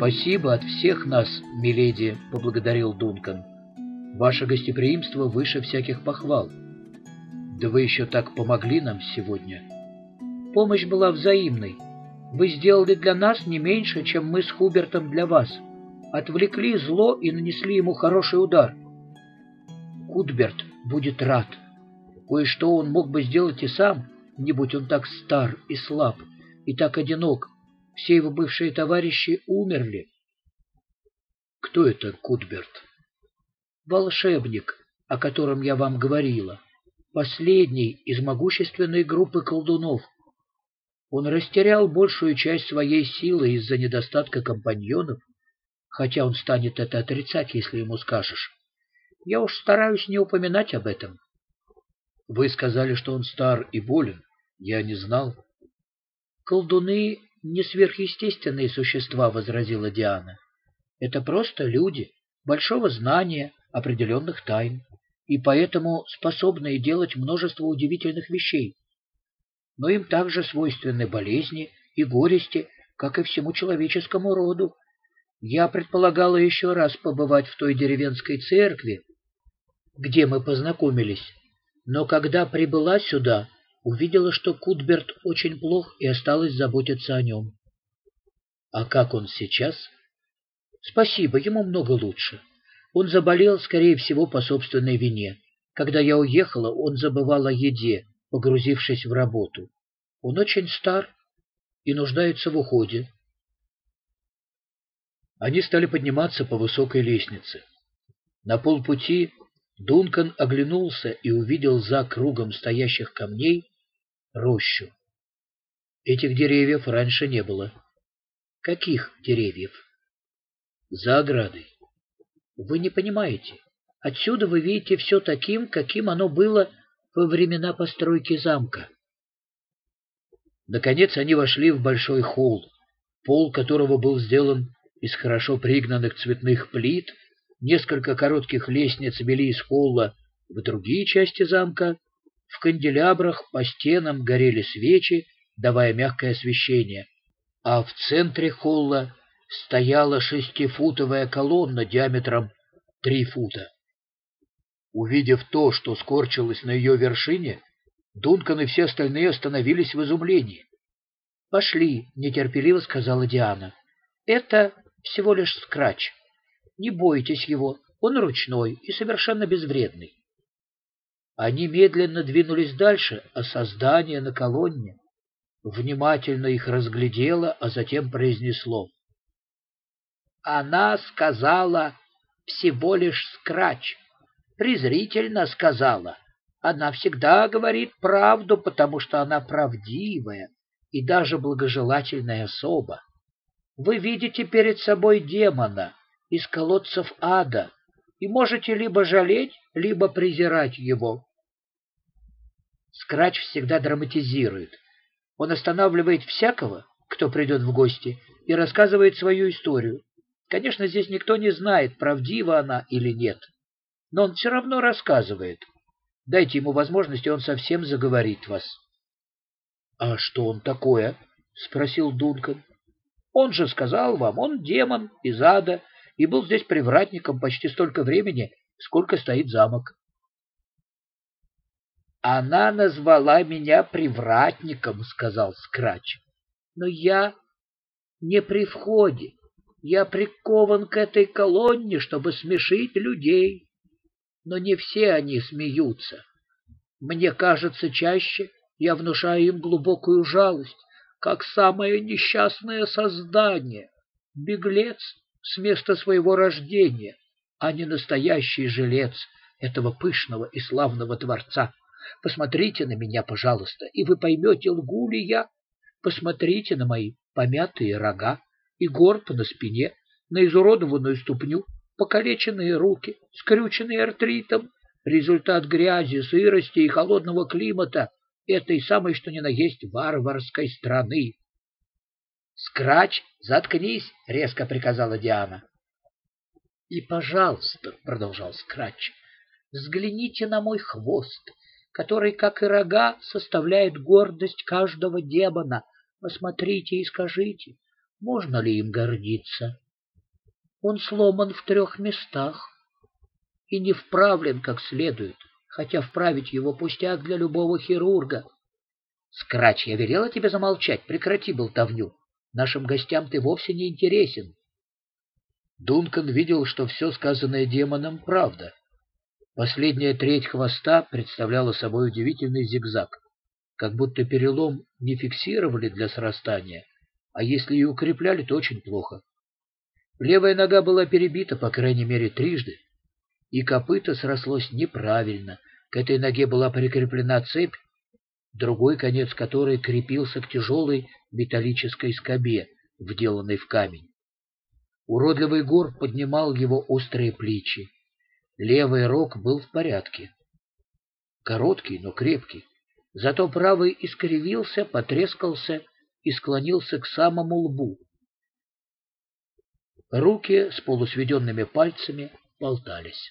«Спасибо от всех нас, миледи», — поблагодарил Дункан. «Ваше гостеприимство выше всяких похвал. Да вы еще так помогли нам сегодня». «Помощь была взаимной. Вы сделали для нас не меньше, чем мы с Хубертом для вас. Отвлекли зло и нанесли ему хороший удар». «Кутберт будет рад. Кое-что он мог бы сделать и сам, не будь он так стар и слаб, и так одинок, все его бывшие товарищи умерли. Кто это Кутберт? Волшебник, о котором я вам говорила. Последний из могущественной группы колдунов. Он растерял большую часть своей силы из-за недостатка компаньонов, хотя он станет это отрицать, если ему скажешь. Я уж стараюсь не упоминать об этом. Вы сказали, что он стар и болен. Я не знал. Колдуны не сверхъестественные существа, — возразила Диана. Это просто люди, большого знания, определенных тайн, и поэтому способные делать множество удивительных вещей. Но им также свойственны болезни и горести, как и всему человеческому роду. Я предполагала еще раз побывать в той деревенской церкви, где мы познакомились, но когда прибыла сюда, увидела, что Кутберт очень плох и осталась заботиться о нем. А как он сейчас? Спасибо, ему много лучше. Он заболел, скорее всего, по собственной вине. Когда я уехала, он забывал о еде, погрузившись в работу. Он очень стар и нуждается в уходе. Они стали подниматься по высокой лестнице. На полпути Дункан оглянулся и увидел за кругом стоящих камней рощу. Этих деревьев раньше не было. Каких деревьев? За оградой. Вы не понимаете. Отсюда вы видите все таким, каким оно было во времена постройки замка. Наконец они вошли в большой холл, пол которого был сделан из хорошо пригнанных цветных плит, несколько коротких лестниц вели из холла в другие части замка, в канделябрах по стенам горели свечи, давая мягкое освещение, а в центре холла стояла шестифутовая колонна диаметром три фута. Увидев то, что скорчилось на ее вершине, Дункан и все остальные остановились в изумлении. — Пошли, — нетерпеливо сказала Диана. — Это всего лишь скрач. Не бойтесь его, он ручной и совершенно безвредный. Они медленно двинулись дальше, а создание на колонне внимательно их разглядело, а затем произнесло. Она сказала всего лишь скрач, презрительно сказала. Она всегда говорит правду, потому что она правдивая и даже благожелательная особа. Вы видите перед собой демона из колодцев ада и можете либо жалеть, либо презирать его. Скрач всегда драматизирует. Он останавливает всякого, кто придет в гости, и рассказывает свою историю. Конечно, здесь никто не знает, правдива она или нет. Но он все равно рассказывает. Дайте ему возможность, и он совсем заговорит вас. — А что он такое? — спросил Дункан. — Он же сказал вам, он демон из ада и был здесь привратником почти столько времени, сколько стоит замок. Она назвала меня привратником, сказал Скрач. Но я не при входе. Я прикован к этой колонне, чтобы смешить людей. Но не все они смеются. Мне кажется, чаще я внушаю им глубокую жалость, как самое несчастное создание, беглец с места своего рождения, а не настоящий жилец этого пышного и славного дворца. Посмотрите на меня, пожалуйста, и вы поймете, лгу ли я. Посмотрите на мои помятые рога и горб на спине, на изуродованную ступню, покалеченные руки, скрюченные артритом, результат грязи, сырости и холодного климата этой самой что ни на есть варварской страны. «Скрач, заткнись!» — резко приказала Диана. «И, пожалуйста», — продолжал Скрач, — «взгляните на мой хвост, который, как и рога, составляет гордость каждого демона. Посмотрите и скажите, можно ли им гордиться? Он сломан в трех местах и не вправлен как следует, хотя вправить его пустяк для любого хирурга. Скрач, я велела тебе замолчать, прекрати болтовню. Нашим гостям ты вовсе не интересен. Дункан видел, что все сказанное демоном — правда. Последняя треть хвоста представляла собой удивительный зигзаг, как будто перелом не фиксировали для срастания, а если и укрепляли, то очень плохо. Левая нога была перебита, по крайней мере, трижды, и копыто срослось неправильно. К этой ноге была прикреплена цепь, другой конец которой крепился к тяжелой металлической скобе, вделанной в камень. Уродливый гор поднимал его острые плечи. Левый рог был в порядке. Короткий, но крепкий. Зато правый искривился, потрескался и склонился к самому лбу. Руки с полусведенными пальцами болтались.